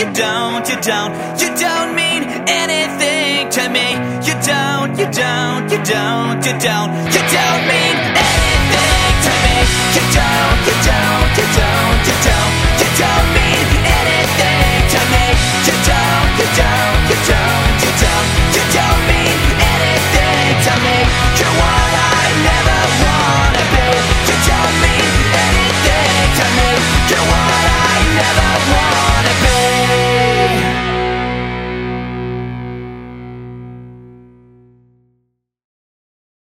You don't. You don't, you don't mean anything to me. You don't, you don't, you don't, you don't, you don't mean anything to me. You don't.